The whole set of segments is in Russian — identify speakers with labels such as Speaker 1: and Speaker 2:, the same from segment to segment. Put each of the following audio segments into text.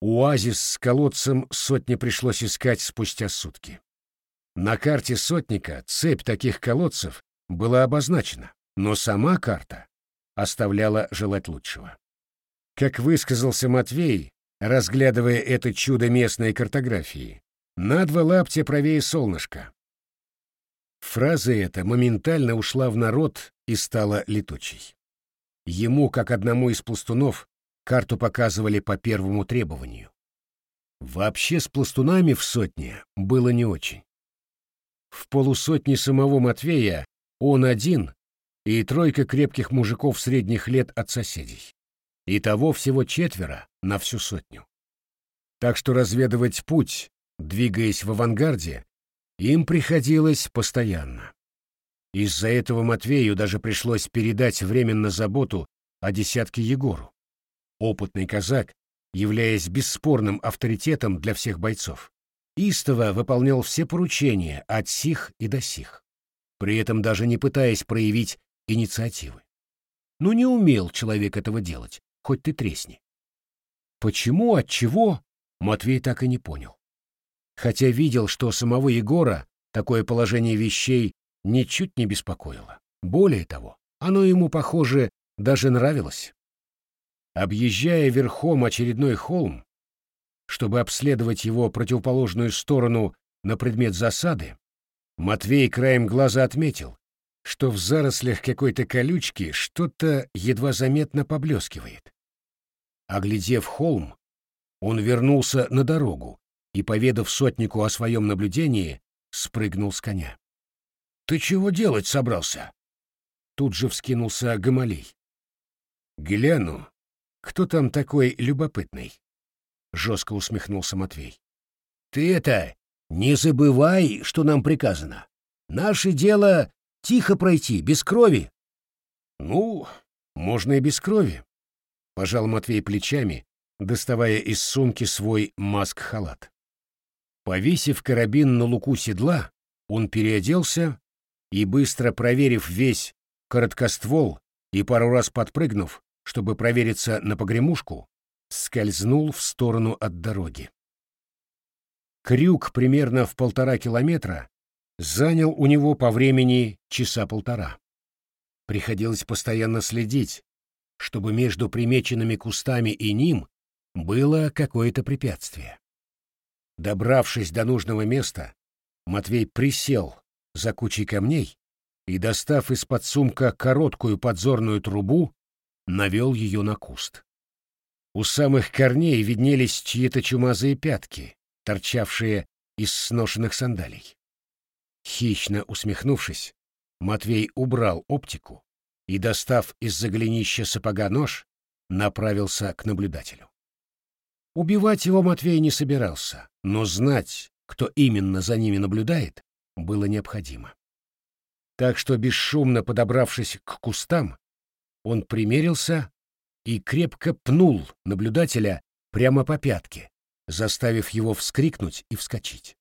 Speaker 1: Оазис с колодцем сотне пришлось искать спустя сутки. На карте сотника цепь таких колодцев была обозначена, но сама карта оставляла желать лучшего. Как высказался Матвей, разглядывая это чудо местной картографии, на два лаптя правее солнышка. Фраза эта моментально ушла в народ и стала летучей. Ему, как одному из пластунов, карту показывали по первому требованию. Вообще с пластунами в сотне было не очень. В полусотне самого Матвея он один и тройка крепких мужиков средних лет от соседей. Итого всего четверо на всю сотню. Так что разведывать путь, двигаясь в авангарде, им приходилось постоянно. Из-за этого Матвею даже пришлось передать временно заботу о десятке Егору. Опытный казак, являясь бесспорным авторитетом для всех бойцов, истово выполнял все поручения от сих и до сих, при этом даже не пытаясь проявить инициативы. Но не умел человек этого делать, хоть ты тресни. Почему, от чего, Матвей так и не понял. Хотя видел, что самого Егора такое положение вещей ничуть не беспокоило. Более того, оно ему, похоже, даже нравилось. Объезжая верхом очередной холм, чтобы обследовать его противоположную сторону на предмет засады, Матвей краем глаза отметил, что в зарослях какой-то колючки что-то едва заметно поблескивает. Оглядев холм, он вернулся на дорогу и, поведав сотнику о своем наблюдении, спрыгнул с коня. «Ты чего делать собрался?» Тут же вскинулся Гамалей. «Гляну, кто там такой любопытный?» Жестко усмехнулся Матвей. «Ты это, не забывай, что нам приказано. Наше дело Тихо пройти, без крови. Ну, можно и без крови. Пожал Матвей плечами, доставая из сумки свой маск-халат. Повесив карабин на луку седла, он переоделся и, быстро проверив весь короткоствол и пару раз подпрыгнув, чтобы провериться на погремушку, скользнул в сторону от дороги. Крюк примерно в полтора километра занял у него по времени часа полтора. Приходилось постоянно следить, чтобы между примеченными кустами и ним было какое-то препятствие. Добравшись до нужного места, Матвей присел за кучей камней и, достав из-под сумка короткую подзорную трубу, навел ее на куст. У самых корней виднелись чьи-то чумазые пятки, торчавшие из сношенных сандалий. Хищно усмехнувшись, Матвей убрал оптику и, достав из-за голенища сапога нож, направился к наблюдателю. Убивать его Матвей не собирался, но знать, кто именно за ними наблюдает, было необходимо. Так что, бесшумно подобравшись к кустам, он примерился и крепко пнул наблюдателя прямо по пятке, заставив его вскрикнуть и вскочить.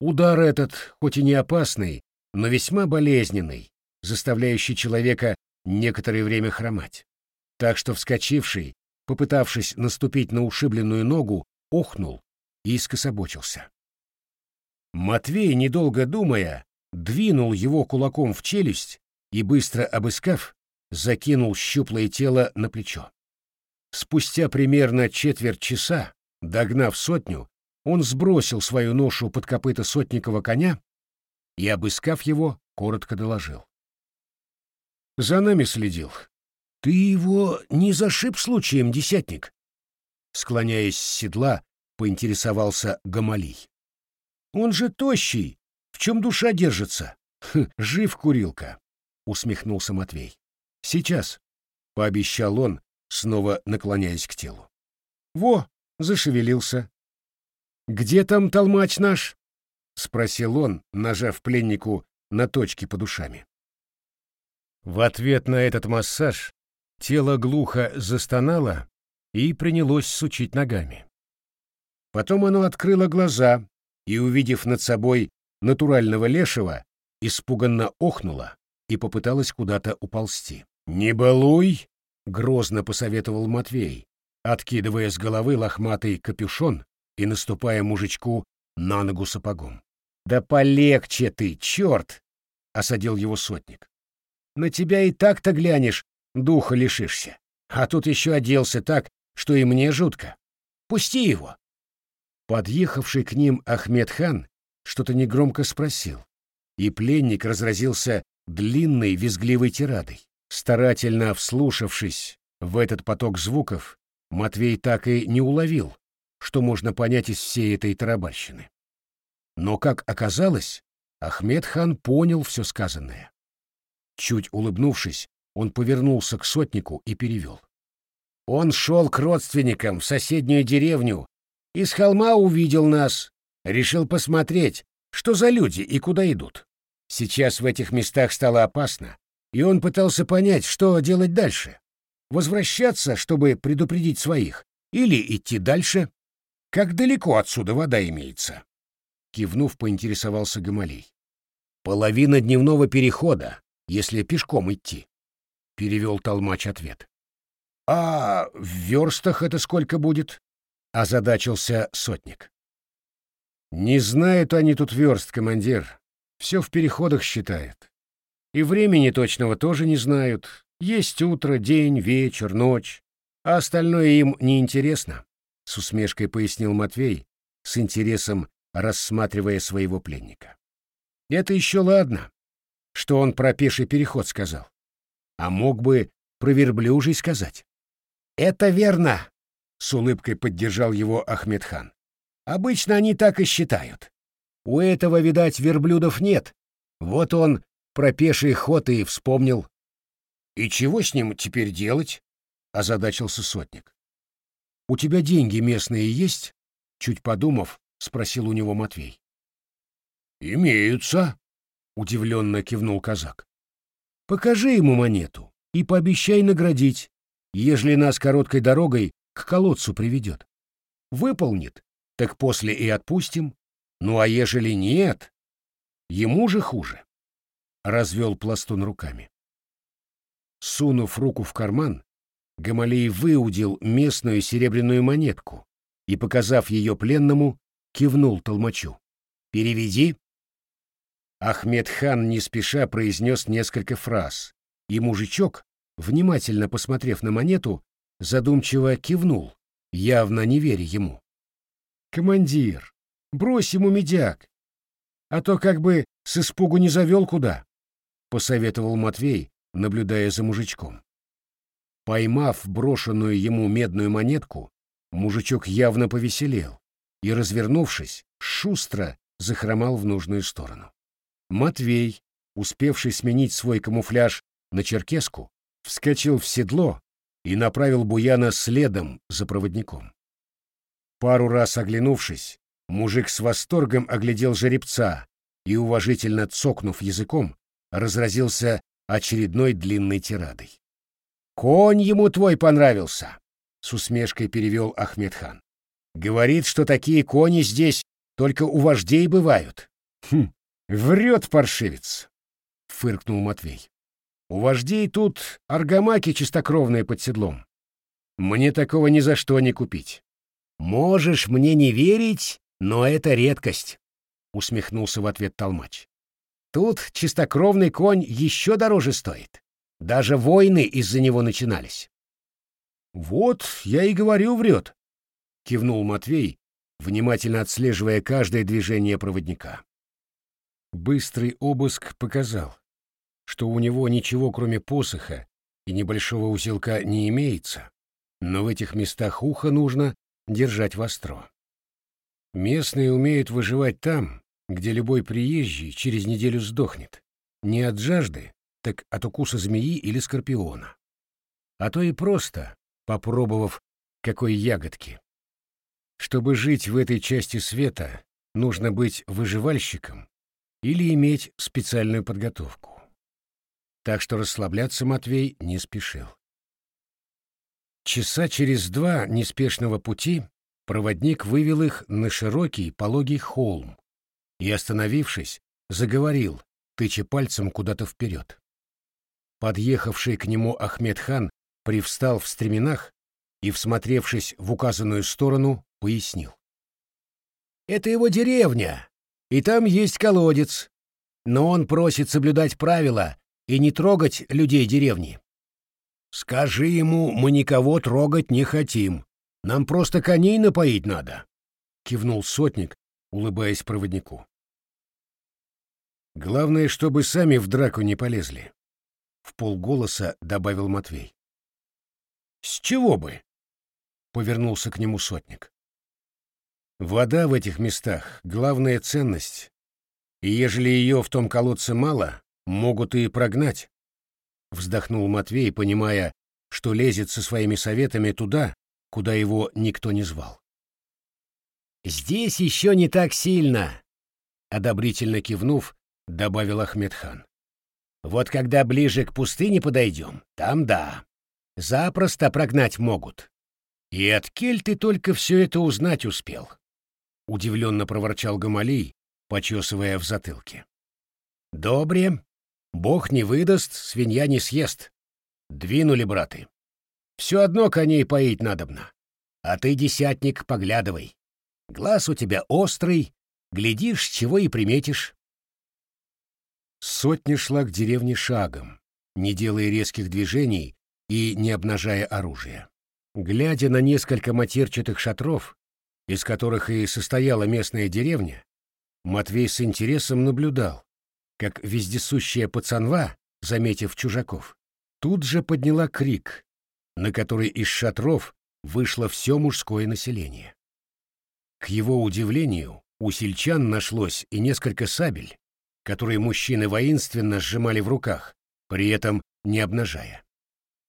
Speaker 1: Удар этот, хоть и не опасный, но весьма болезненный, заставляющий человека некоторое время хромать. Так что вскочивший, попытавшись наступить на ушибленную ногу, охнул и скособочился. Матвей, недолго думая, двинул его кулаком в челюсть и, быстро обыскав, закинул щуплое тело на плечо. Спустя примерно четверть часа, догнав сотню, он сбросил свою ношу под копыта сотникова коня и, обыскав его, коротко доложил. «За нами следил. Ты его не зашиб случаем, десятник?» Склоняясь с седла, поинтересовался Гамалий. «Он же тощий. В чем душа держится?» хм, «Жив, курилка», — усмехнулся Матвей. «Сейчас», — пообещал он, снова наклоняясь к телу. «Во, зашевелился. «Где там толмач наш?» — спросил он, нажав пленнику на точки под ушами. В ответ на этот массаж тело глухо застонало и принялось сучить ногами. Потом оно открыло глаза и, увидев над собой натурального лешего, испуганно охнуло и попыталось куда-то уползти. «Не балуй!» — грозно посоветовал Матвей, откидывая с головы лохматый капюшон и наступая мужичку на ногу сапогом. «Да полегче ты, черт!» — осадил его сотник. «На тебя и так-то глянешь, духа лишишься. А тут еще оделся так, что и мне жутко. Пусти его!» Подъехавший к ним Ахмед-хан что-то негромко спросил, и пленник разразился длинной визгливой тирадой. Старательно вслушавшись в этот поток звуков, Матвей так и не уловил, что можно понять из всей этой тарабарщины. Но, как оказалось, Ахмед хан понял все сказанное. Чуть улыбнувшись, он повернулся к сотнику и перевел. Он шел к родственникам в соседнюю деревню и с холма увидел нас, решил посмотреть, что за люди и куда идут. Сейчас в этих местах стало опасно, и он пытался понять, что делать дальше. Возвращаться, чтобы предупредить своих, или идти дальше? Как далеко отсюда вода имеется? Кивнув, поинтересовался Гамалей. Половина дневного перехода, если пешком идти. Перевел Толмач ответ. А в верстах это сколько будет? Озадачился сотник. Не знают они тут верст, командир. Все в переходах считают. И времени точного тоже не знают. Есть утро, день, вечер, ночь. А остальное им не интересно, с усмешкой пояснил Матвей, с интересом рассматривая своего пленника. Это еще ладно, что он про пеший переход сказал. А мог бы про верблюжий сказать. Это верно, с улыбкой поддержал его Ахмедхан. Обычно они так и считают. У этого, видать, верблюдов нет. Вот он про пеший ход и вспомнил. «И чего с ним теперь делать?» — озадачился сотник. «У тебя деньги местные есть?» — чуть подумав, спросил у него Матвей. «Имеются», — удивленно кивнул казак. «Покажи ему монету и пообещай наградить, ежели нас короткой дорогой к колодцу приведет. Выполнит, так после и отпустим. Ну а ежели нет, ему же хуже развел пластун руками. Сунув руку в карман, Гамалей выудил местную серебряную монетку и, показав ее пленному, кивнул толмачу. «Переведи». Ахмед хан не спеша произнес несколько фраз, и мужичок, внимательно посмотрев на монету, задумчиво кивнул, явно не веря ему. «Командир, брось ему медяк, а то как бы с испугу не завел куда» посоветовал Матвей, наблюдая за мужичком. Поймав брошенную ему медную монетку, мужичок явно повеселел и, развернувшись, шустро захромал в нужную сторону. Матвей, успевший сменить свой камуфляж на черкеску, вскочил в седло и направил Буяна следом за проводником. Пару раз оглянувшись, мужик с восторгом оглядел жеребца и, уважительно цокнув языком, разразился очередной длинной тирадой. «Конь ему твой понравился!» — с усмешкой перевел Ахмедхан. «Говорит, что такие кони здесь только у вождей бывают». «Хм, врет паршивец!» — фыркнул Матвей. «У вождей тут аргамаки чистокровные под седлом. Мне такого ни за что не купить». «Можешь мне не верить, но это редкость», — усмехнулся в ответ Толмач. Тут чистокровный конь еще дороже стоит. Даже войны из-за него начинались. «Вот, я и говорю, врет», — кивнул Матвей, внимательно отслеживая каждое движение проводника. Быстрый обыск показал, что у него ничего, кроме посоха и небольшого узелка, не имеется, но в этих местах ухо нужно держать востро. Местные умеют выживать там, где любой приезжий через неделю сдохнет. Не от жажды, так от укуса змеи или скорпиона. А то и просто, попробовав какой ягодки. Чтобы жить в этой части света, нужно быть выживальщиком или иметь специальную подготовку. Так что расслабляться Матвей не спешил. Часа через два неспешного пути проводник вывел их на широкий пологий холм, и, остановившись, заговорил, тыча пальцем куда-то вперед. Подъехавший к нему Ахмед хан привстал в стременах и, всмотревшись в указанную сторону, пояснил. «Это его деревня, и там есть колодец, но он просит соблюдать правила и не трогать людей деревни. Скажи ему, мы никого трогать не хотим, нам просто коней напоить надо», — кивнул сотник, улыбаясь проводнику. «Главное, чтобы сами в драку не полезли», — в полголоса добавил Матвей. «С чего бы?» — повернулся к нему сотник. «Вода в этих местах — главная ценность, и ежели ее в том колодце мало, могут и прогнать», — вздохнул Матвей, понимая, что лезет со своими советами туда, куда его никто не звал. «Здесь еще не так сильно», — одобрительно кивнув, добавил Ахмедхан. «Вот когда ближе к пустыне подойдем, там да запросто прогнать могут. И от кель ты только все это узнать успел? Удивленно проворчал Гамалий, почесывая в затылке. Добре. Бог не выдаст, свинья не съест. Двинули, браты. Все одно коней поить надобно. А ты, десятник, поглядывай. Глаз у тебя острый, глядишь, чего и приметишь. Сотня шла к деревне шагом, не делая резких движений и не обнажая оружие. Глядя на несколько матерчатых шатров, из которых и состояла местная деревня, Матвей с интересом наблюдал, как вездесущая пацанва, заметив чужаков, тут же подняла крик, на который из шатров вышло все мужское население. К его удивлению, у сельчан нашлось и несколько сабель, которые мужчины воинственно сжимали в руках, при этом не обнажая.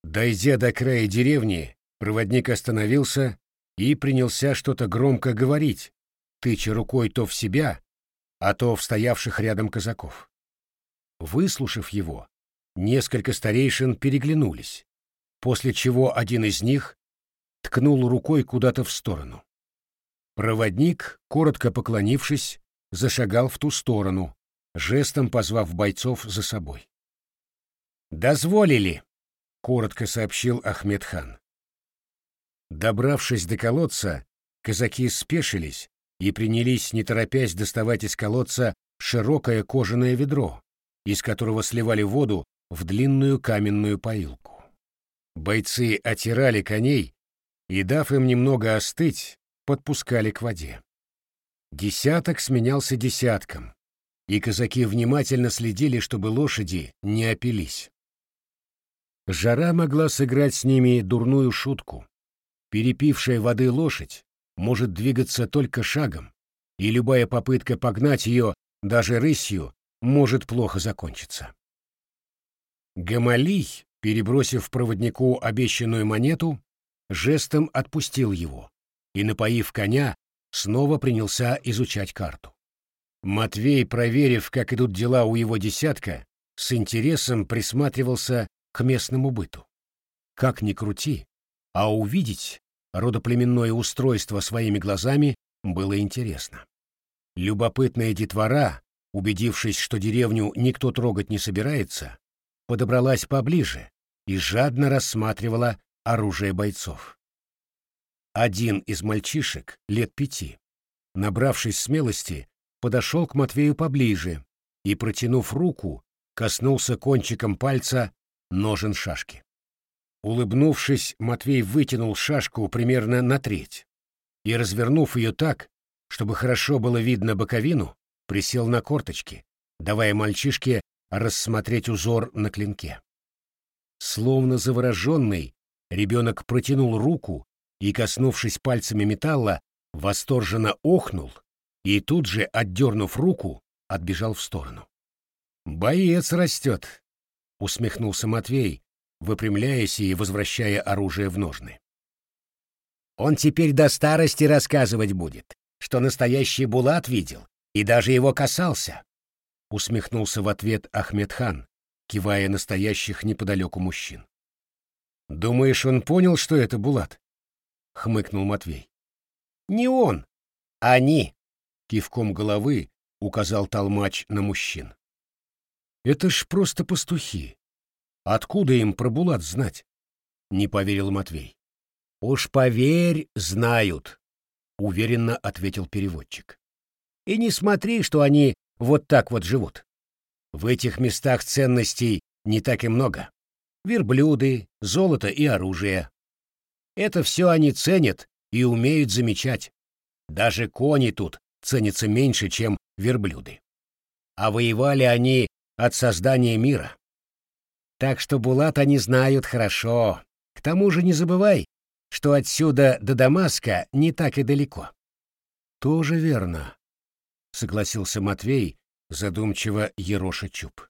Speaker 1: Дойдя до края деревни, проводник остановился и принялся что-то громко говорить, тыча рукой то в себя, а то в стоявших рядом казаков. Выслушав его, несколько старейшин переглянулись, после чего один из них ткнул рукой куда-то в сторону. Проводник, коротко поклонившись, зашагал в ту сторону, жестом позвав бойцов за собой. «Дозволили!» коротко сообщил Ахмедхан. Добравшись до колодца, казаки спешились и принялись, не торопясь, доставать из колодца широкое кожаное ведро, из которого сливали воду в длинную каменную поилку. Бойцы отирали коней и, дав им немного остыть, подпускали к воде. Десяток сменялся десятком, и казаки внимательно следили, чтобы лошади не опились. Жара могла сыграть с ними дурную шутку. Перепившая воды лошадь может двигаться только шагом, и любая попытка погнать ее даже рысью может плохо закончиться. Гамалий, перебросив проводнику обещанную монету, жестом отпустил его и, напоив коня, снова принялся изучать карту. Матвей, проверив, как идут дела у его десятка, с интересом присматривался к местному быту. Как ни крути, а увидеть родоплеменное устройство своими глазами было интересно. Любопытная детвора, убедившись, что деревню никто трогать не собирается, подобралась поближе и жадно рассматривала оружие бойцов. Один из мальчишек, лет пяти, набравшись смелости, подошел к Матвею поближе и, протянув руку, коснулся кончиком пальца ножен шашки. Улыбнувшись, Матвей вытянул шашку примерно на треть и, развернув ее так, чтобы хорошо было видно боковину, присел на корточки, давая мальчишке рассмотреть узор на клинке. Словно завороженный, ребенок протянул руку и, коснувшись пальцами металла, восторженно охнул и тут же, отдернув руку, отбежал в сторону. «Боец растет», — усмехнулся Матвей, выпрямляясь и возвращая оружие в ножны. «Он теперь до старости рассказывать будет, что настоящий Булат видел и даже его касался», — усмехнулся в ответ Ахмедхан, кивая настоящих неподалеку мужчин. «Думаешь, он понял, что это Булат?» — хмыкнул Матвей. «Не он, они», — кивком головы указал толмач на мужчин. Это ж просто пастухи. Откуда им про Булат знать? Не поверил Матвей. Уж поверь, знают, уверенно ответил переводчик. И не смотри, что они вот так вот живут. В этих местах ценностей не так и много. Верблюды, золото и оружие. Это все они ценят и умеют замечать. Даже кони тут ценятся меньше, чем верблюды. А воевали они от создания мира. Так что Булат они знают хорошо. К тому же не забывай, что отсюда до Дамаска не так и далеко. Тоже верно, согласился Матвей, задумчиво ероша чуб.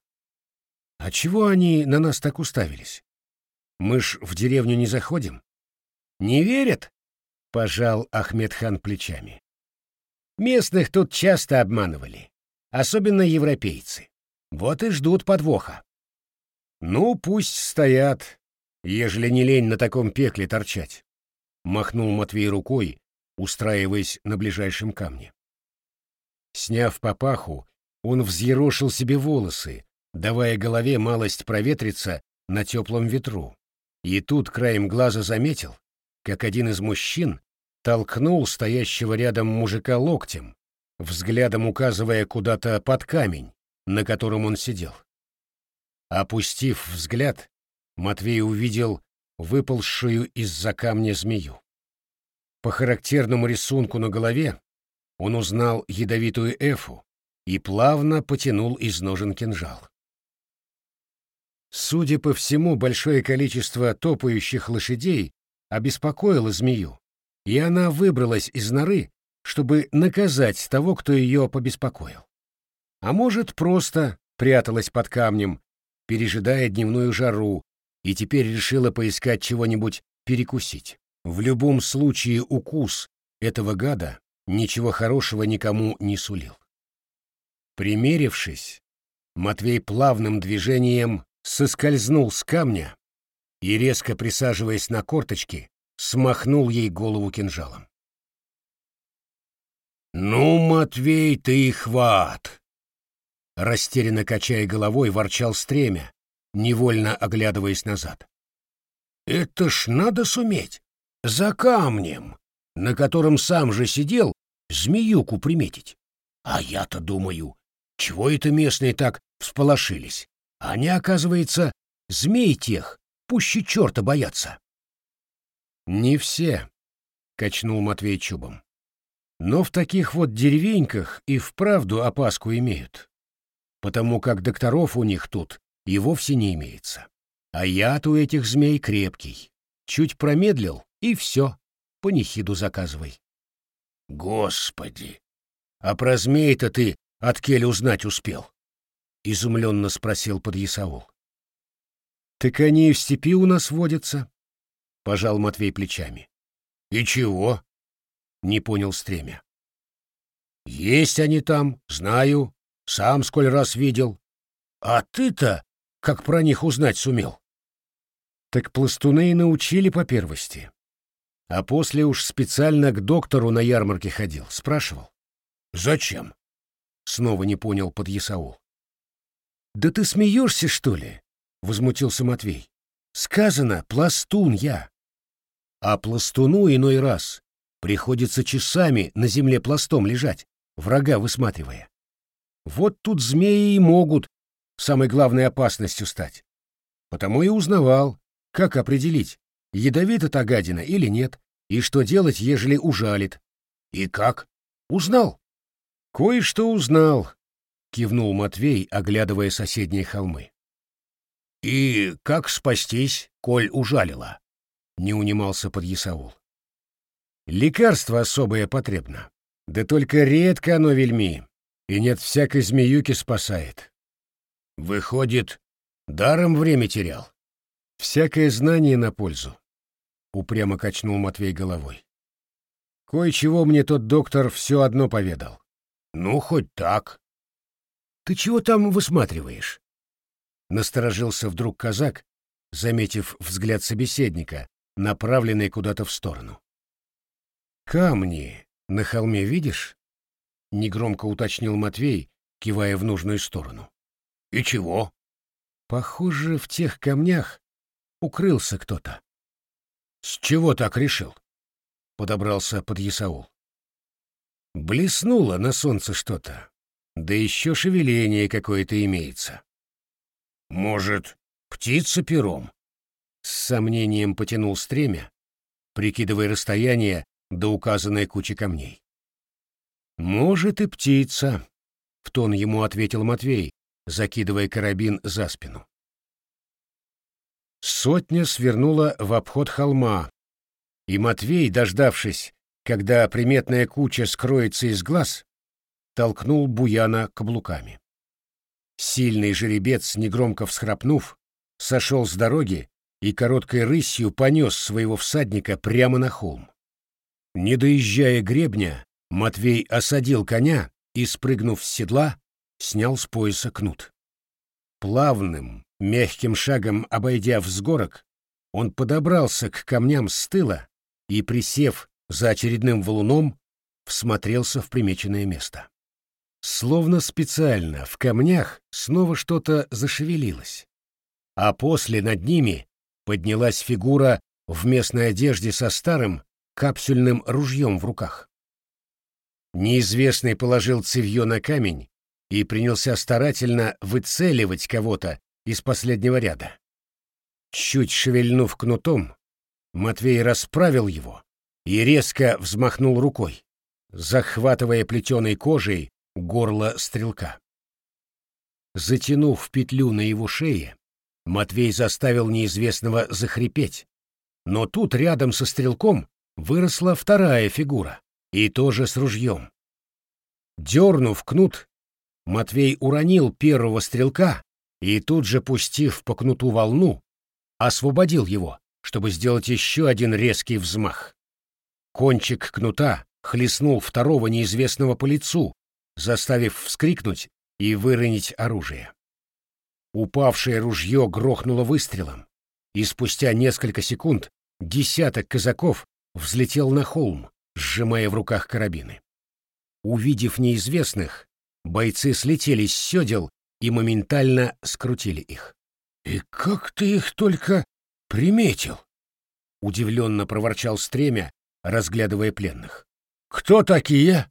Speaker 1: А чего они на нас так уставились? Мы ж в деревню не заходим. Не верят? Пожал Ахмедхан плечами. Местных тут часто обманывали, особенно европейцы. Вот и ждут подвоха. Ну, пусть стоят, ежели не лень на таком пекле торчать. Махнул Матвей рукой, устраиваясь на ближайшем камне. Сняв папаху, он взъерошил себе волосы, давая голове малость проветриться на теплом ветру. И тут краем глаза заметил, как один из мужчин толкнул стоящего рядом мужика локтем, взглядом указывая куда-то под камень, на котором он сидел. Опустив взгляд, Матвей увидел выползшую из-за камня змею. По характерному рисунку на голове он узнал ядовитую эфу и плавно потянул из ножен кинжал. Судя по всему, большое количество топающих лошадей обеспокоило змею, и она выбралась из норы, чтобы наказать того, кто ее побеспокоил. А может, просто пряталась под камнем, пережидая дневную жару, и теперь решила поискать чего-нибудь перекусить. В любом случае укус этого гада ничего хорошего никому не сулил. Примерившись, Матвей плавным движением соскользнул с камня и, резко присаживаясь на корточки, смахнул ей голову кинжалом. «Ну, Матвей, ты и хват!» Растерянно качая головой, ворчал стремя, невольно оглядываясь назад. «Это ж надо суметь! За камнем, на котором сам же сидел, змеюку приметить. А я-то думаю, чего это местные так всполошились? Они, оказывается, змей тех, пуще черта боятся». «Не все», — качнул Матвей чубом. «Но в таких вот деревеньках и вправду опаску имеют, потому как докторов у них тут и вовсе не имеется. А яд у этих змей крепкий. Чуть промедлил, и все, панихиду заказывай». «Господи! А про змей-то ты от кель узнать успел?» — изумленно спросил подъясаул. «Так они и в степи у нас водятся», пожал Матвей плечами. И чего? Не понял Стремя. Есть они там, знаю, сам сколь раз видел. А ты-то как про них узнать сумел? Так пластуны и научили по первости. А после уж специально к доктору на ярмарке ходил, спрашивал. Зачем? Снова не понял подъясаул. Да ты смеешься, что ли? Возмутился Матвей. Сказано, пластун я. А пластуну иной раз приходится часами на земле пластом лежать, врага высматривая. Вот тут змеи и могут самой главной опасностью стать. Потому и узнавал, как определить, ядовита та гадина или нет, и что делать, ежели ужалит. И как? Узнал. Кое-что узнал, кивнул Матвей, оглядывая соседние холмы. И как спастись, коль ужалила? не унимался подъясаул. Лекарство особое потребно. Да только редко оно вельми, и нет всякой змеюки спасает. Выходит, даром время терял. Всякое знание на пользу. Упрямо качнул Матвей головой. Кое-чего мне тот доктор все одно поведал. Ну, хоть так. Ты чего там высматриваешь? Насторожился вдруг казак, заметив взгляд собеседника, направленный куда-то в сторону. «Камни на холме видишь?» — негромко уточнил Матвей, кивая в нужную сторону. «И чего?» «Похоже, в тех камнях укрылся кто-то». С чего так решил? Подобрался под Ясаул. Блеснуло на солнце что-то, да еще шевеление какое-то имеется. Может, птица пером? С сомнением потянул стремя, прикидывая расстояние до указанной кучи камней. «Может, и птица», — в тон ему ответил Матвей, закидывая карабин за спину. Сотня свернула в обход холма, и Матвей, дождавшись, когда приметная куча скроется из глаз, толкнул Буяна каблуками. Сильный жеребец, негромко всхрапнув, сошел с дороги и короткой рысью понес своего всадника прямо на холм. Не доезжая гребня, Матвей осадил коня и, спрыгнув с седла, снял с пояса кнут. Плавным, мягким шагом обойдя взгорок, он подобрался к камням с тыла и, присев за очередным валуном, всмотрелся в примеченное место. Словно специально в камнях снова что-то зашевелилось, а после над ними поднялась фигура в местной одежде со старым капсюльным ружьем в руках. Неизвестный положил цевье на камень и принялся старательно выцеливать кого-то из последнего ряда. Чуть шевельнув кнутом, Матвей расправил его и резко взмахнул рукой, захватывая плетеной кожей горло стрелка. Затянув петлю на его шее, Матвей заставил неизвестного захрипеть, но тут рядом со стрелком выросла вторая фигура, и тоже с ружьем. Дернув кнут, Матвей уронил первого стрелка и тут же, пустив по кнуту волну, освободил его, чтобы сделать еще один резкий взмах. Кончик кнута хлестнул второго неизвестного по лицу, заставив вскрикнуть и выронить оружие. Упавшее ружье грохнуло выстрелом, и спустя несколько секунд десяток казаков взлетел на холм, сжимая в руках карабины. Увидев неизвестных, бойцы слетели с седел и моментально скрутили их. «И как ты их только приметил?» — удивленно проворчал Стремя, разглядывая пленных. «Кто такие?»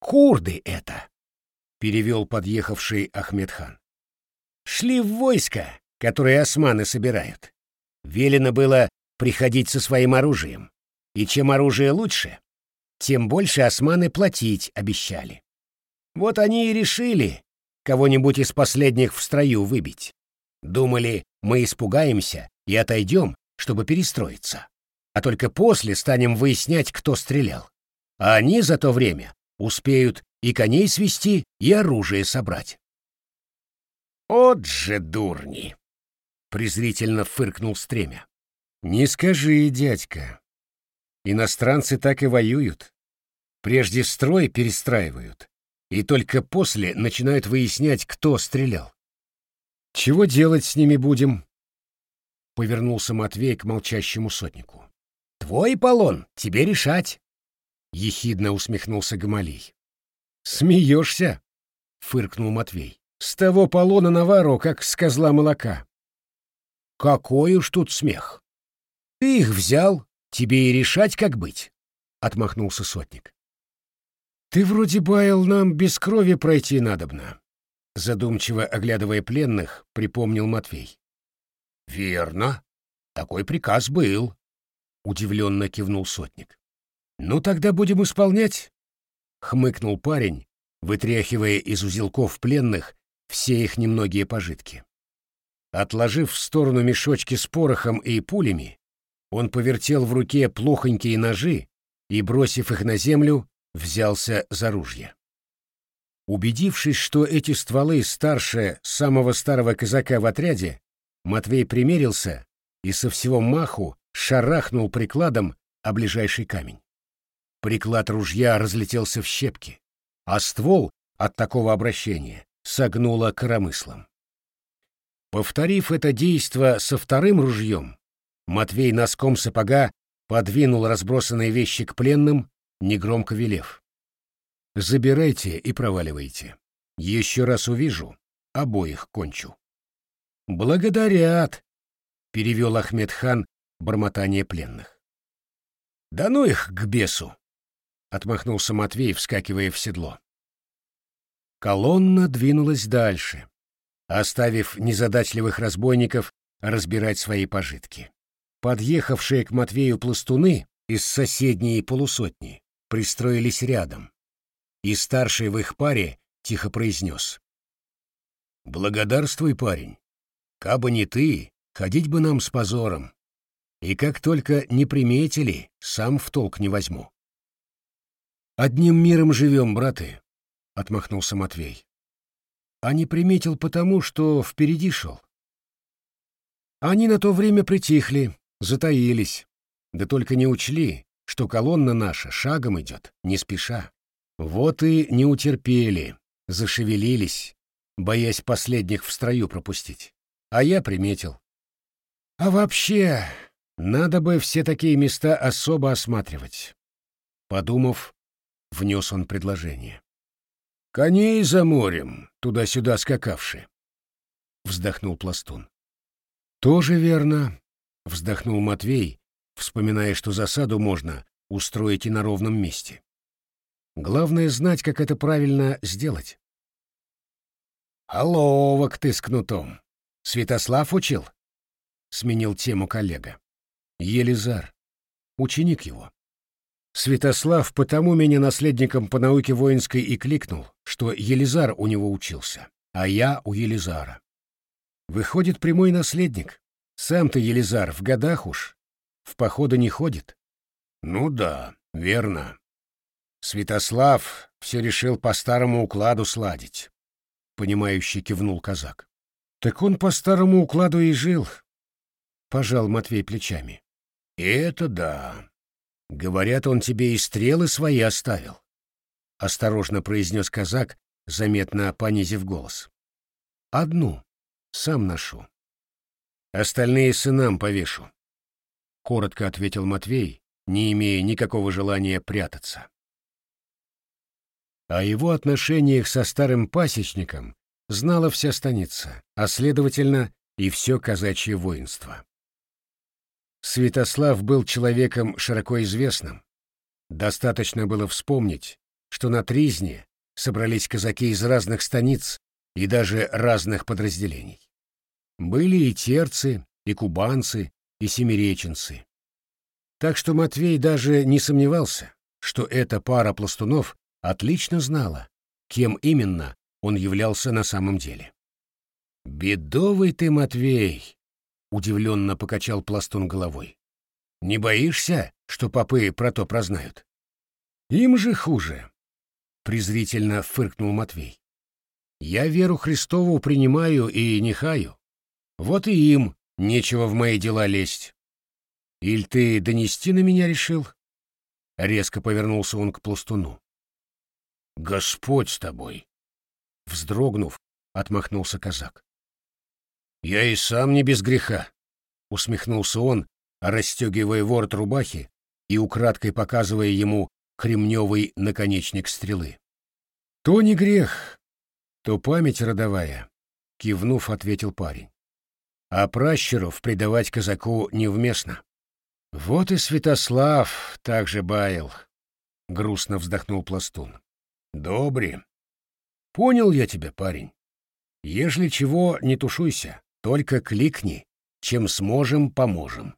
Speaker 1: «Курды это», — перевел подъехавший Ахмедхан. «Шли в войско, которое османы собирают. Велено было приходить со своим оружием. И чем оружие лучше, тем больше османы платить обещали. Вот они и решили кого-нибудь из последних в строю выбить. Думали, мы испугаемся и отойдем, чтобы перестроиться. А только после станем выяснять, кто стрелял. А они за то время успеют и коней свести, и оружие собрать. «От же дурни!» — презрительно фыркнул Стремя. «Не скажи, дядька. Иностранцы так и воюют. Прежде строй перестраивают, и только после начинают выяснять, кто стрелял. Чего делать с ними будем?» Повернулся Матвей к молчащему сотнику. «Твой полон, тебе решать!» — ехидно усмехнулся Гамалей. «Смеешься?» — фыркнул Матвей. «С того полона навару, как с козла молока». «Какой уж тут смех! Ты их взял, тебе и решать, как быть!» — отмахнулся сотник. «Ты вроде баял нам без крови пройти надобно», — задумчиво оглядывая пленных, припомнил Матвей. «Верно. Такой приказ был», — удивленно кивнул сотник. «Ну тогда будем исполнять», — хмыкнул парень, вытряхивая из узелков пленных все их немногие пожитки. Отложив в сторону мешочки с порохом и пулями, он повертел в руке плохонькие ножи и, бросив их на землю, взялся за ружье. Убедившись, что эти стволы старше самого старого казака в отряде, Матвей примерился и со всего маху шарахнул прикладом о ближайший камень. Приклад ружья разлетелся в щепки, а ствол от такого обращения согнуло коромыслом. Повторив это действо со вторым ружьем, Матвей носком сапога подвинул разбросанные вещи к пленным, негромко велев. «Забирайте и проваливайте. Еще раз увижу, обоих кончу». «Благодарят», — перевел Ахмед хан бормотание пленных. «Да ну их к бесу!» — отмахнулся Матвей, вскакивая в седло. Колонна двинулась дальше, оставив незадачливых разбойников разбирать свои пожитки. Подъехавшие к Матвею пластуны из соседней полусотни пристроились рядом, и старший в их паре тихо произнес. «Благодарствуй, парень. Кабы не ты, ходить бы нам с позором. И как только не приметили, сам в толк не возьму». «Одним миром живем, браты», — отмахнулся Матвей. «А не приметил потому, что впереди шел. Они на то время притихли, затаились, да только не учли, что колонна наша шагом идет, не спеша. Вот и не утерпели, зашевелились, боясь последних в строю пропустить. А я приметил. А вообще, надо бы все такие места особо осматривать. Подумав, внес он предложение. «Коней за морем, туда-сюда скакавши», — вздохнул пластун. «Тоже верно», — вздохнул Матвей, вспоминая, что засаду можно устроить и на ровном месте. Главное знать, как это правильно сделать. «А ловок ты с кнутом. Святослав учил?» — сменил тему коллега. «Елизар. Ученик его. Святослав потому меня наследником по науке воинской и кликнул, что Елизар у него учился, а я у Елизара. Выходит, прямой наследник. Сам-то Елизар в годах уж. В походы не ходит. Ну да, верно. Святослав все решил по старому укладу сладить. Понимающий кивнул казак. Так он по старому укладу и жил. Пожал Матвей плечами. Это да. Говорят, он тебе и стрелы свои оставил. Осторожно произнес казак, заметно понизив голос. Одну. Сам ношу. Остальные сынам повешу. Коротко ответил Матвей, не имея никакого желания прятаться. О его отношениях со старым пасечником знала вся станица, а следовательно и все казачье воинство. Святослав был человеком широко известным. Достаточно было вспомнить, что на Тризне собрались казаки из разных станиц и даже разных подразделений. Были и терцы, и кубанцы, и семиреченцы. Так что Матвей даже не сомневался, что эта пара пластунов отлично знала, кем именно он являлся на самом деле. «Бедовый ты, Матвей!» — удивленно покачал пластун головой. «Не боишься, что попы про то прознают?» «Им же хуже!» — презрительно фыркнул Матвей. Я веру Христову принимаю и не хаю. Вот и им нечего в мои дела лезть. Иль ты донести на меня решил? Резко повернулся он к пластуну. Господь с тобой. Вздрогнув, отмахнулся казак. Я и сам не без греха, усмехнулся он, расстегивая ворот рубахи и украдкой показывая ему кремневый наконечник стрелы. То не грех, то память родовая, — кивнув, ответил парень. А пращуров предавать казаку невместно. Вот и Святослав так же баял, — грустно вздохнул пластун. Добре. Понял я тебя, парень. Ежели чего, не тушуйся, только кликни. Чем сможем, поможем.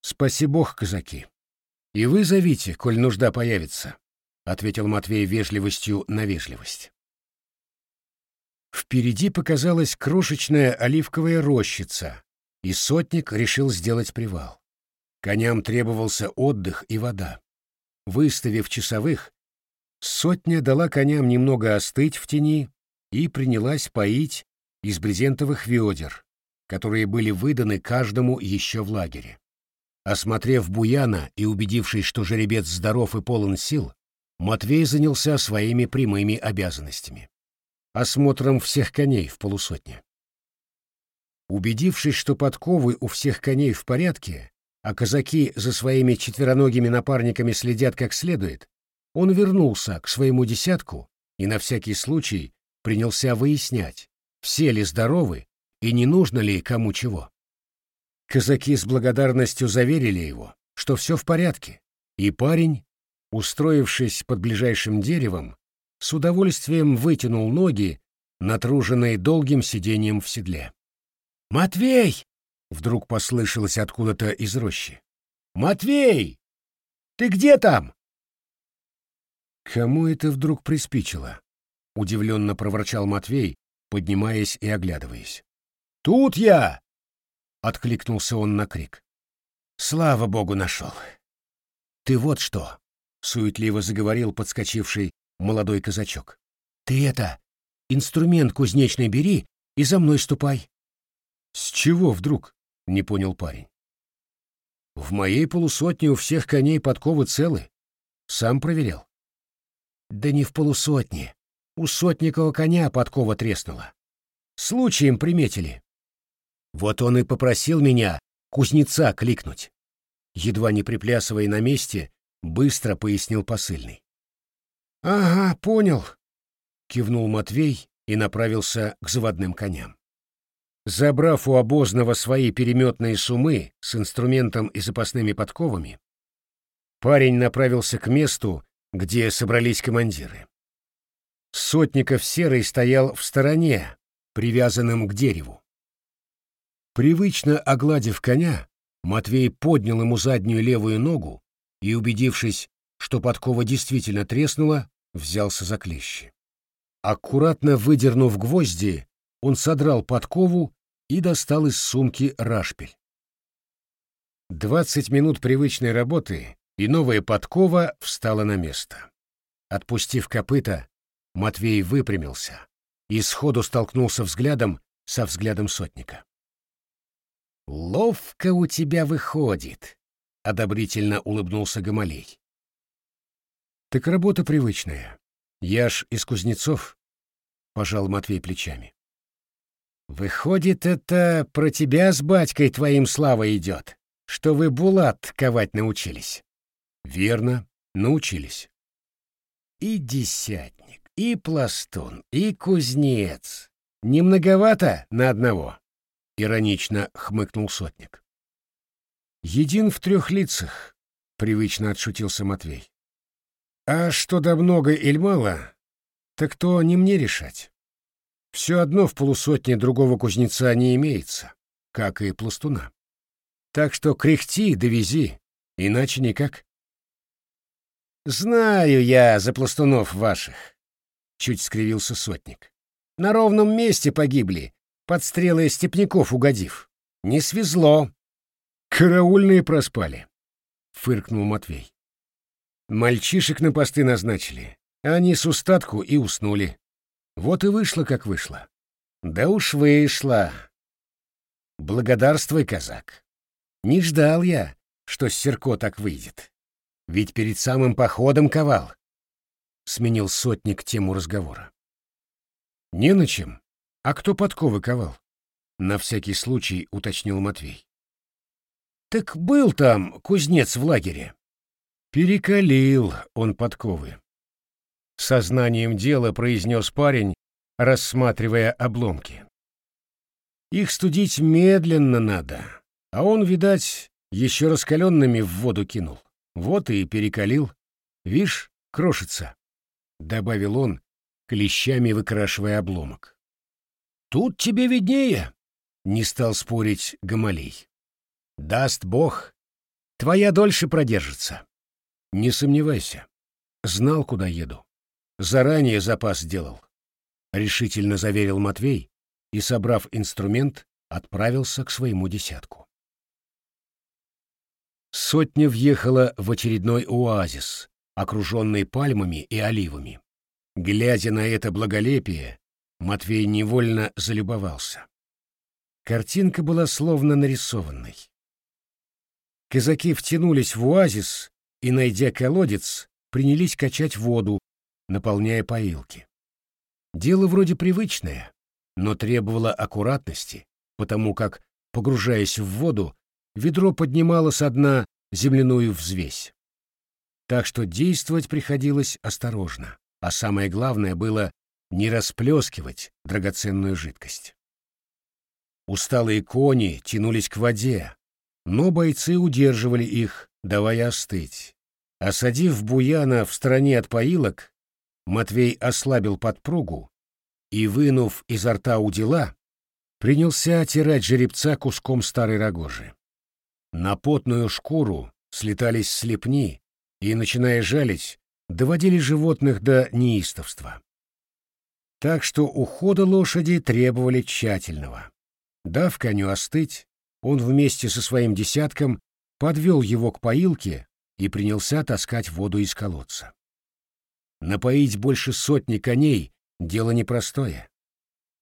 Speaker 1: Спаси Бог, казаки. И вы зовите, коль нужда появится, — ответил Матвей вежливостью на вежливость. Впереди показалась крошечная оливковая рощица, и сотник решил сделать привал. Коням требовался отдых и вода. Выставив часовых, сотня дала коням немного остыть в тени и принялась поить из брезентовых ведер, которые были выданы каждому еще в лагере. Осмотрев Буяна и убедившись, что жеребец здоров и полон сил, Матвей занялся своими прямыми обязанностями осмотром всех коней в полусотне. Убедившись, что подковы у всех коней в порядке, а казаки за своими четвероногими напарниками следят как следует, он вернулся к своему десятку и на всякий случай принялся выяснять, все ли здоровы и не нужно ли кому чего. Казаки с благодарностью заверили его, что все в порядке, и парень, устроившись под ближайшим деревом, с удовольствием вытянул ноги, натруженные долгим сидением в седле. «Матвей!» — вдруг послышалось откуда-то из рощи. «Матвей! Ты где там?» «Кому это вдруг приспичило?» — удивленно проворчал Матвей, поднимаясь и оглядываясь. «Тут я!» — откликнулся он на крик. «Слава богу, нашел!» «Ты вот что!» — суетливо заговорил подскочивший молодой казачок. «Ты это, инструмент кузнечный бери и за мной ступай». «С чего вдруг?» — не понял парень. «В моей полусотне у всех коней подковы целы. Сам проверял». «Да не в полусотне. У сотникова коня подкова треснула. Случаем приметили. Вот он и попросил меня кузнеца кликнуть». Едва не приплясывая на месте, быстро пояснил посыльный. «Ага, понял», — кивнул Матвей и направился к заводным коням. Забрав у обозного свои переметные сумы с инструментом и запасными подковами, парень направился к месту, где собрались командиры. Сотников серый стоял в стороне, привязанным к дереву. Привычно огладив коня, Матвей поднял ему заднюю левую ногу и, убедившись, что подкова действительно треснула, взялся за клещи. Аккуратно выдернув гвозди, он содрал подкову и достал из сумки рашпиль. Двадцать минут привычной работы, и новая подкова встала на место. Отпустив копыта, Матвей выпрямился и сходу столкнулся взглядом со взглядом сотника. «Ловко у тебя выходит», — одобрительно улыбнулся Гамалей. «Так работа привычная. Я ж из кузнецов», — пожал Матвей плечами. Выходит, это про тебя с батькой твоим слава идет, что вы булат ковать научились. Верно, научились. И десятник, и пластун, и кузнец. Не многовато на одного? Иронично хмыкнул сотник. Един в трех лицах, привычно отшутился Матвей. А что да много или мало, так то не мне решать. Все одно в полусотне другого кузнеца не имеется, как и пластуна. Так что кряхти довези, иначе никак. «Знаю я за пластунов ваших», — чуть скривился сотник. «На ровном месте погибли, под стрелы степняков угодив. Не свезло». «Караульные проспали», — фыркнул Матвей. «Мальчишек на посты назначили, они с устатку и уснули. Вот и вышло, как вышло. Да уж вышло. Благодарствуй, казак. Не ждал я, что Серко так выйдет. Ведь перед самым походом ковал. Сменил сотник тему разговора. Не на чем. А кто подковы ковал? На всякий случай уточнил Матвей. Так был там кузнец в лагере. Перекалил он подковы. Сознанием дела произнес парень, рассматривая обломки. Их студить медленно надо, а он, видать, еще раскаленными в воду кинул. Вот и перекалил. Вишь, крошится, — добавил он, клещами выкрашивая обломок. Тут тебе виднее, — не стал спорить Гамалей. Даст Бог, твоя дольше продержится. Не сомневайся. Знал, куда еду. Заранее запас сделал. Решительно заверил Матвей и, собрав инструмент, отправился к своему десятку. Сотня въехала в очередной оазис, окруженный пальмами и оливами. Глядя на это благолепие, Матвей невольно залюбовался. Картинка была словно нарисованной. Казаки втянулись в оазис и, найдя колодец, принялись качать воду, наполняя поилки. Дело вроде привычное, но требовало аккуратности, потому как, погружаясь в воду, ведро поднимало со дна земляную взвесь. Так что действовать приходилось осторожно, а самое главное было не расплескивать драгоценную жидкость. Усталые кони тянулись к воде, но бойцы удерживали их, давая остыть. Осадив Буяна в стороне от поилок, Матвей ослабил подпругу и, вынув изо рта удила, принялся отирать жеребца куском старой рогожи. На потную шкуру слетались слепни и, начиная жалить, доводили животных до неистовства. Так что ухода лошади требовали тщательного. Дав коню остыть, он вместе со своим десятком подвел его к поилке и принялся таскать воду из колодца. Напоить больше сотни коней — дело непростое.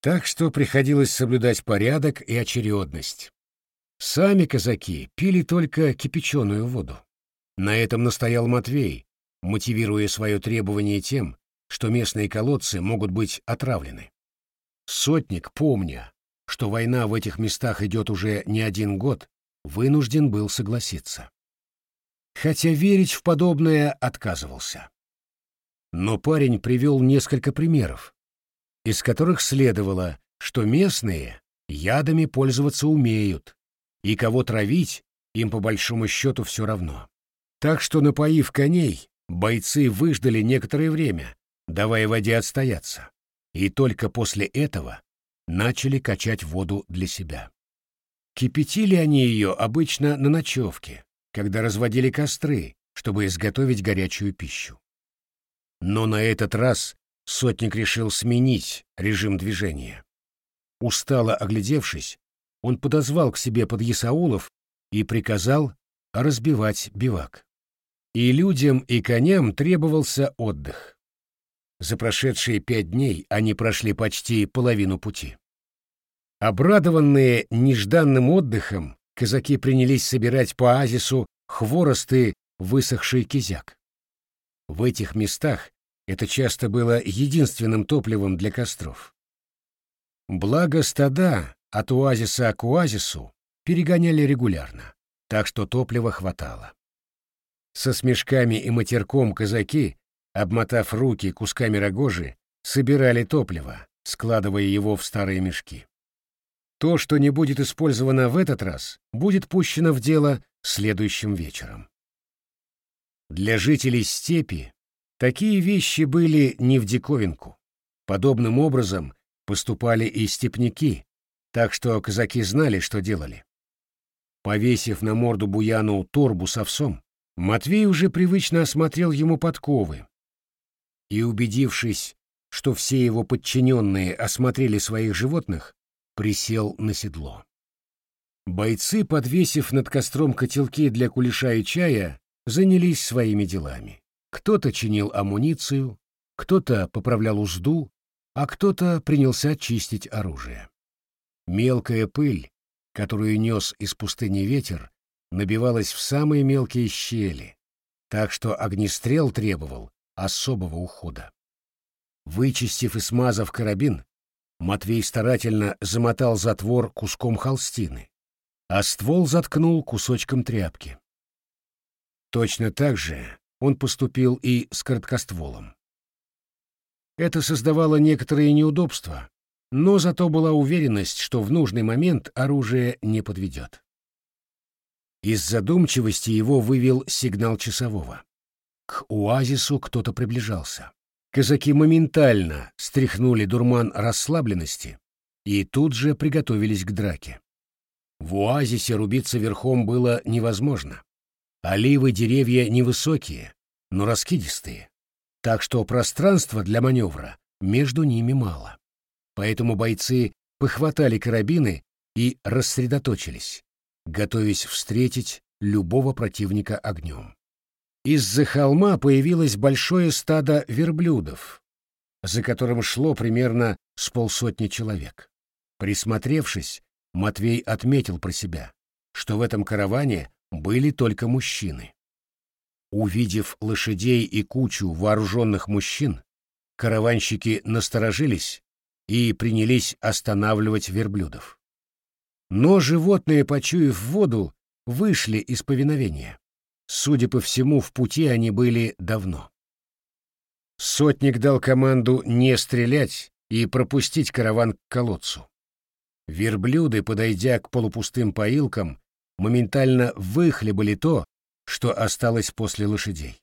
Speaker 1: Так что приходилось соблюдать порядок и очередность. Сами казаки пили только кипяченую воду. На этом настоял Матвей, мотивируя свое требование тем, что местные колодцы могут быть отравлены. Сотник, помня, что война в этих местах идет уже не один год, вынужден был согласиться. Хотя верить в подобное отказывался. Но парень привел несколько примеров, из которых следовало, что местные ядами пользоваться умеют, и кого травить им по большому счету все равно. Так что, напоив коней, бойцы выждали некоторое время, давая воде отстояться, и только после этого начали качать воду для себя. Кипятили они ее обычно на ночевке, когда разводили костры, чтобы изготовить горячую пищу. Но на этот раз сотник решил сменить режим движения. Устало оглядевшись, он подозвал к себе подъясаулов и приказал разбивать бивак. И людям, и коням требовался отдых. За прошедшие пять дней они прошли почти половину пути. Обрадованные нежданным отдыхом, казаки принялись собирать по оазису хворосты высохший кизяк. В этих местах это часто было единственным топливом для костров. Благо стада от оазиса к оазису перегоняли регулярно, так что топлива хватало. Со смешками и матерком казаки, обмотав руки кусками рогожи, собирали топливо, складывая его в старые мешки. То, что не будет использовано в этот раз, будет пущено в дело следующим вечером. Для жителей степи такие вещи были не в диковинку. Подобным образом поступали и степняки, так что казаки знали, что делали. Повесив на морду Буяну торбу с овсом, Матвей уже привычно осмотрел ему подковы и, убедившись, что все его подчиненные осмотрели своих животных, присел на седло. Бойцы, подвесив над костром котелки для кулеша и чая, занялись своими делами. Кто-то чинил амуницию, кто-то поправлял узду, а кто-то принялся чистить оружие. Мелкая пыль, которую нес из пустыни ветер, набивалась в самые мелкие щели, так что огнестрел требовал особого ухода. Вычистив и смазав карабин, Матвей старательно замотал затвор куском холстины, а ствол заткнул кусочком тряпки. Точно так же он поступил и с короткостволом. Это создавало некоторые неудобства, но зато была уверенность, что в нужный момент оружие не подведет. Из задумчивости его вывел сигнал часового. К оазису кто-то приближался. Казаки моментально стряхнули дурман расслабленности и тут же приготовились к драке. В оазисе рубиться верхом было невозможно. Оливы деревья невысокие, но раскидистые, так что пространства для маневра между ними мало. Поэтому бойцы похватали карабины и рассредоточились готовясь встретить любого противника огнем. Из-за холма появилось большое стадо верблюдов, за которым шло примерно с полсотни человек. Присмотревшись, Матвей отметил про себя, что в этом караване были только мужчины. Увидев лошадей и кучу вооруженных мужчин, караванщики насторожились и принялись останавливать верблюдов. Но животные, почуяв воду, вышли из повиновения. Судя по всему, в пути они были давно. Сотник дал команду не стрелять и пропустить караван к колодцу. Верблюды, подойдя к полупустым поилкам, моментально выхлебали то, что осталось после лошадей.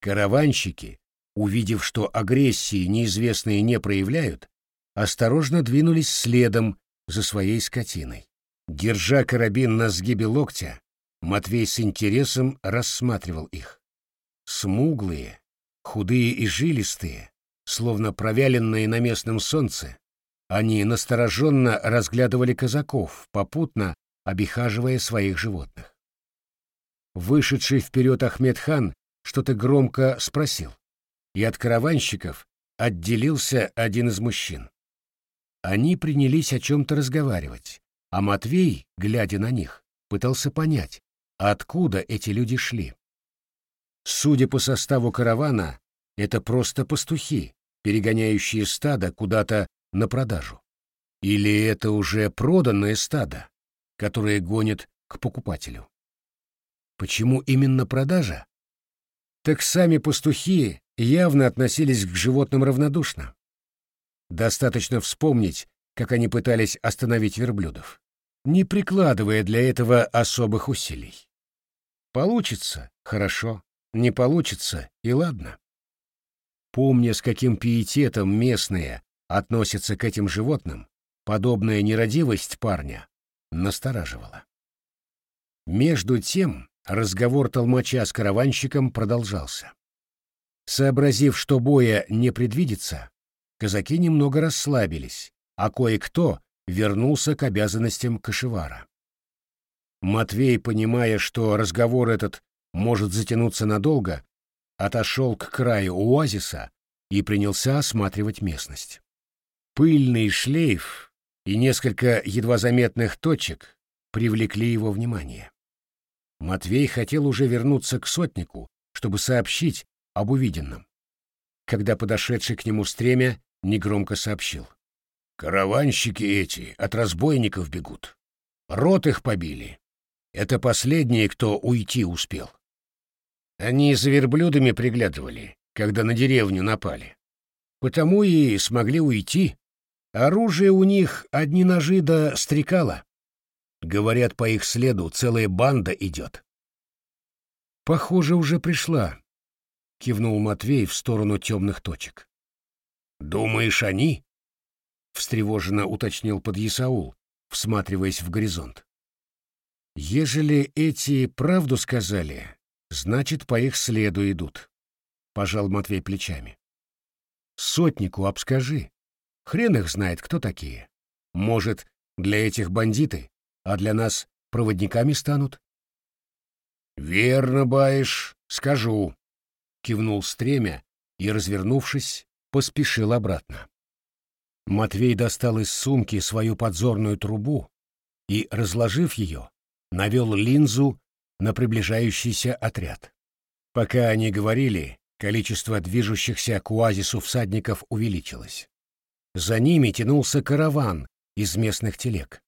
Speaker 1: Караванщики, увидев, что агрессии неизвестные не проявляют, осторожно двинулись следом за своей скотиной. Держа карабин на сгибе локтя, Матвей с интересом рассматривал их. Смуглые, худые и жилистые, словно провяленные на местном солнце, они настороженно разглядывали казаков, попутно обихаживая своих животных. Вышедший вперед Ахмед-хан что-то громко спросил, и от караванщиков отделился один из мужчин. Они принялись о чем-то разговаривать, а Матвей, глядя на них, пытался понять, откуда эти люди шли. Судя по составу каравана, это просто пастухи, перегоняющие стадо куда-то на продажу. Или это уже проданное стадо, которое гонит к покупателю. Почему именно продажа? Так сами пастухи явно относились к животным равнодушно. Достаточно вспомнить, как они пытались остановить верблюдов, не прикладывая для этого особых усилий. Получится — хорошо, не получится — и ладно. Помня, с каким пиететом местные относятся к этим животным, подобная нерадивость парня настораживала. Между тем разговор толмача с караванщиком продолжался. Сообразив, что боя не предвидится, казаки немного расслабились, а кое-кто вернулся к обязанностям кошевара. Матвей, понимая, что разговор этот может затянуться надолго, отошел к краю оазиса и принялся осматривать местность. Пыльный шлейф и несколько едва заметных точек привлекли его внимание. Матвей хотел уже вернуться к сотнику, чтобы сообщить об увиденном, когда подошедший к нему стремя негромко сообщил. «Караванщики эти от разбойников бегут. Рот их побили. Это последние, кто уйти успел. Они за верблюдами приглядывали, когда на деревню напали. Потому и смогли уйти, Оружие у них одни ножи да стрекала. Говорят, по их следу целая банда идет. Похоже, уже пришла, — кивнул Матвей в сторону темных точек. Думаешь, они? — встревоженно уточнил подъясаул, всматриваясь в горизонт. Ежели эти правду сказали, значит, по их следу идут, — пожал Матвей плечами. Сотнику обскажи. Хрен их знает, кто такие. Может, для этих бандиты, а для нас проводниками станут? «Верно, Баиш, скажу», — кивнул стремя и, развернувшись, поспешил обратно. Матвей достал из сумки свою подзорную трубу и, разложив ее, навел линзу на приближающийся отряд. Пока они говорили, количество движущихся к оазису всадников увеличилось. За ними тянулся караван из местных телег.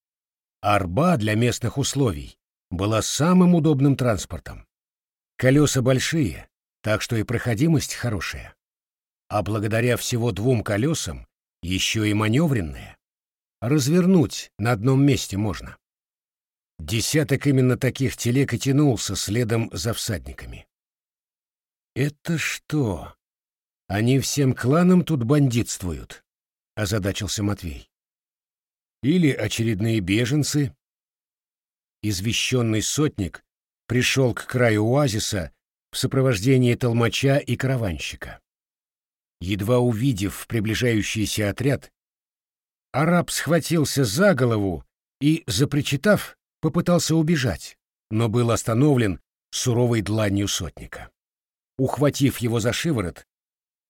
Speaker 1: Арба для местных условий была самым удобным транспортом. Колеса большие, так что и проходимость хорошая. А благодаря всего двум колесам еще и маневренная. Развернуть на одном месте можно. Десяток именно таких телег и тянулся следом за всадниками. «Это что? Они всем кланам тут бандитствуют?» — озадачился Матвей. «Или очередные беженцы?» Извещенный сотник пришел к краю оазиса в сопровождении толмача и караванщика. Едва увидев приближающийся отряд, араб схватился за голову и, запричитав, попытался убежать, но был остановлен суровой дланью сотника. Ухватив его за шиворот,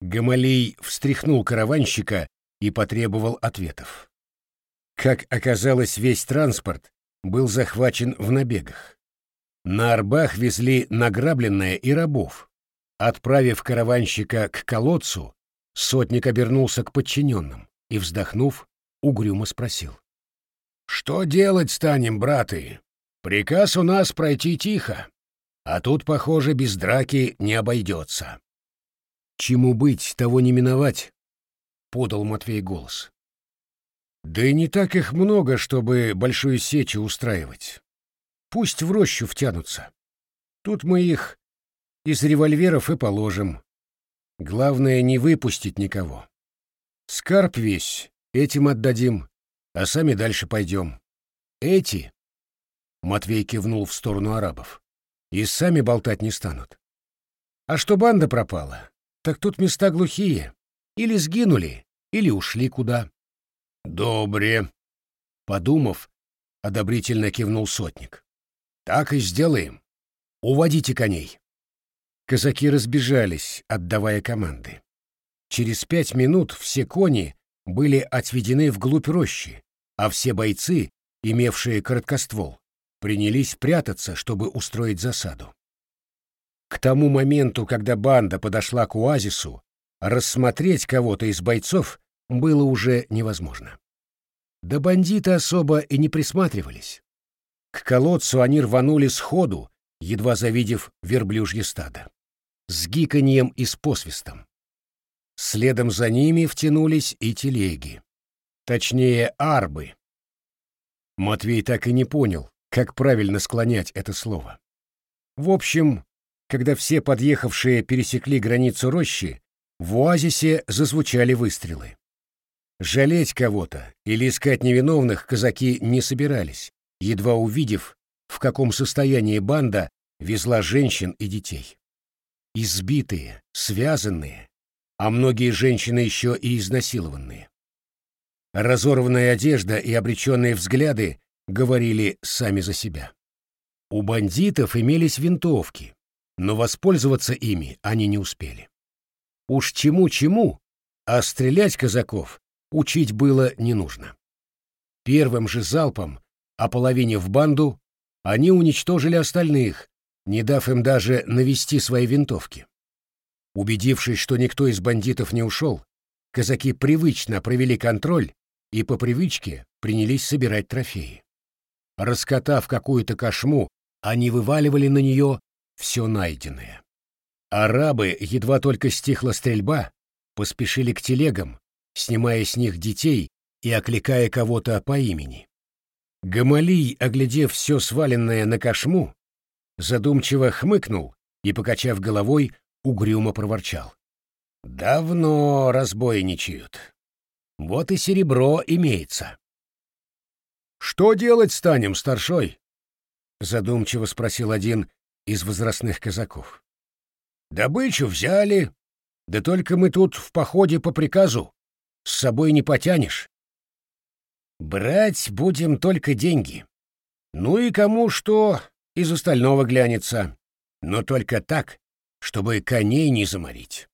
Speaker 1: Гамалей встряхнул караванщика и потребовал ответов. Как оказалось, весь транспорт был захвачен в набегах. На арбах везли награбленное и рабов. Отправив караванщика к колодцу, сотник обернулся к подчиненным и, вздохнув, угрюмо спросил. «Что делать станем, браты? Приказ у нас пройти тихо, а тут, похоже, без драки не обойдется». «Чему быть, того не миновать», — подал Матвей голос. «Да и не так их много, чтобы большую сечу устраивать. Пусть в рощу втянутся. Тут мы их из револьверов и положим. Главное, не выпустить никого. Скарб весь этим отдадим, а сами дальше пойдем. Эти, — Матвей кивнул в сторону арабов, — и сами болтать не станут. А что банда пропала, так тут места глухие. Или сгинули, или ушли куда. Добре. Подумав, одобрительно кивнул сотник. Так и сделаем. Уводите коней. Казаки разбежались, отдавая команды. Через пять минут все кони были отведены вглубь рощи, а все бойцы, имевшие короткоствол, принялись прятаться, чтобы устроить засаду. К тому моменту, когда банда подошла к оазису, рассмотреть кого-то из бойцов было уже невозможно. Да бандиты особо и не присматривались. К колодцу они рванули сходу, едва завидев верблюжье стадо. С гиканьем и с посвистом. Следом за ними втянулись и телеги. Точнее, арбы. Матвей так и не понял, как правильно склонять это слово. В общем, когда все подъехавшие пересекли границу рощи, в оазисе зазвучали выстрелы. Жалеть кого-то или искать невиновных казаки не собирались, едва увидев, в каком состоянии банда везла женщин и детей. Избитые, связанные, а многие женщины еще и изнасилованные. Разорванная одежда и обреченные взгляды говорили сами за себя. У бандитов имелись винтовки, но воспользоваться ими они не успели. Уж чему-чему, а стрелять казаков учить было не нужно. Первым же залпом, ополовинив банду, они уничтожили остальных, не дав им даже навести свои винтовки. Убедившись, что никто из бандитов не ушел, казаки привычно провели контроль и по привычке принялись собирать трофеи. Раскатав какую-то кошму, они вываливали на нее все найденное. Арабы, едва только стихла стрельба, поспешили к телегам, снимая с них детей и окликая кого-то по имени. Гамалий, оглядев все сваленное на кошму, задумчиво хмыкнул и, покачав головой, угрюмо проворчал. «Давно разбойничают. Вот и серебро имеется». «Что делать станем, старшой?» — задумчиво спросил один из возрастных казаков. Добычу взяли, да только мы тут в походе по приказу, с собой не потянешь. Брать будем только деньги. Ну и кому что из остального глянется, но только так, чтобы коней не заморить.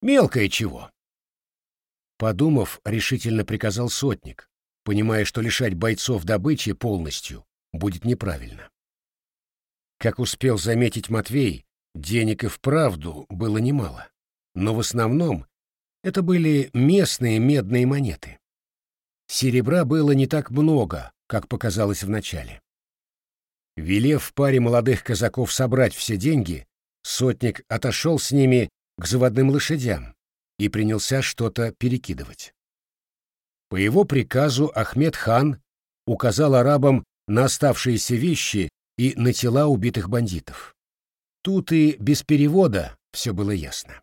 Speaker 1: Мелкое чего. Подумав, решительно приказал сотник, понимая, что лишать бойцов добычи полностью будет неправильно. Как успел заметить Матвей, Денег и вправду было немало, но в основном это были местные медные монеты. Серебра было не так много, как показалось вначале. Велев паре молодых казаков собрать все деньги, сотник отошел с ними к заводным лошадям и принялся что-то перекидывать. По его приказу Ахмед хан указал арабам на оставшиеся вещи и на тела убитых бандитов. Тут и без перевода все было ясно.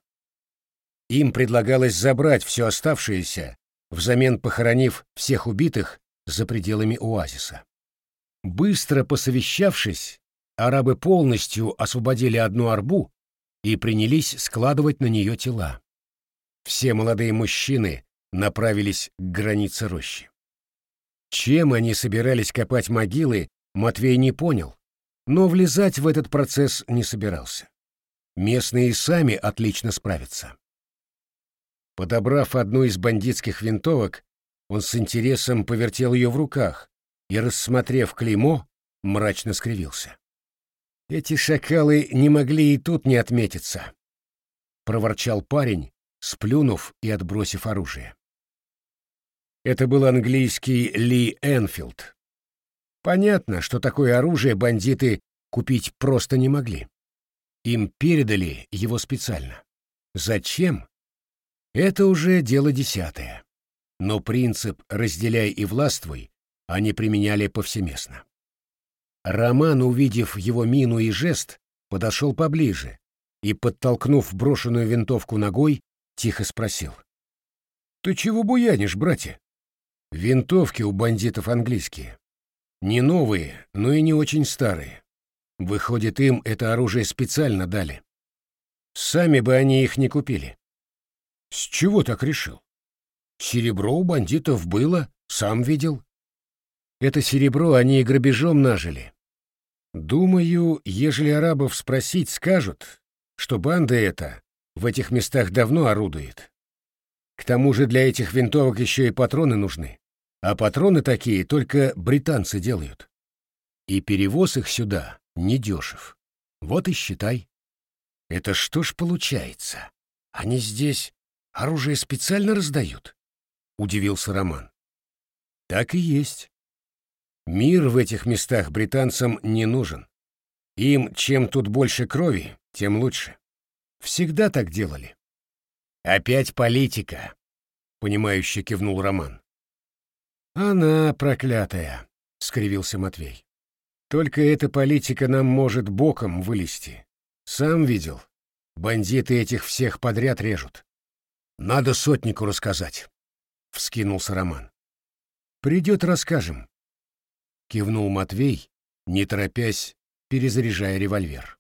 Speaker 1: Им предлагалось забрать все оставшееся, взамен похоронив всех убитых за пределами оазиса. Быстро посовещавшись, арабы полностью освободили одну арбу и принялись складывать на нее тела. Все молодые мужчины направились к границе рощи. Чем они собирались копать могилы, Матвей не понял, но влезать в этот процесс не собирался. Местные сами отлично справятся. Подобрав одну из бандитских винтовок, он с интересом повертел ее в руках и, рассмотрев клеймо, мрачно скривился. «Эти шакалы не могли и тут не отметиться», — проворчал парень, сплюнув и отбросив оружие. Это был английский Ли Энфилд, Понятно, что такое оружие бандиты купить просто не могли. Им передали его специально. Зачем? Это уже дело десятое. Но принцип «разделяй и властвуй» они применяли повсеместно. Роман, увидев его мину и жест, подошел поближе и, подтолкнув брошенную винтовку ногой, тихо спросил. «Ты чего буянишь, братья?» «Винтовки у бандитов английские. Не новые, но и не очень старые. Выходит, им это оружие специально дали. Сами бы они их не купили». «С чего так решил?» «Серебро у бандитов было, сам видел. Это серебро они и грабежом нажили. Думаю, ежели арабов спросить, скажут, что банда эта в этих местах давно орудует. К тому же для этих винтовок еще и патроны нужны. А патроны такие только британцы делают. И перевоз их сюда недешев. Вот и считай. Это что ж получается? Они здесь оружие специально раздают? Удивился Роман. Так и есть. Мир в этих местах британцам не нужен. Им чем тут больше крови, тем лучше. Всегда так делали. Опять политика, понимающе кивнул Роман. Она проклятая, скривился Матвей. Только эта политика нам может боком вылезти. Сам видел. Бандиты этих всех подряд режут. Надо сотнику рассказать, вскинулся Роман. Придет, расскажем, — кивнул Матвей, не торопясь, перезаряжая револьвер.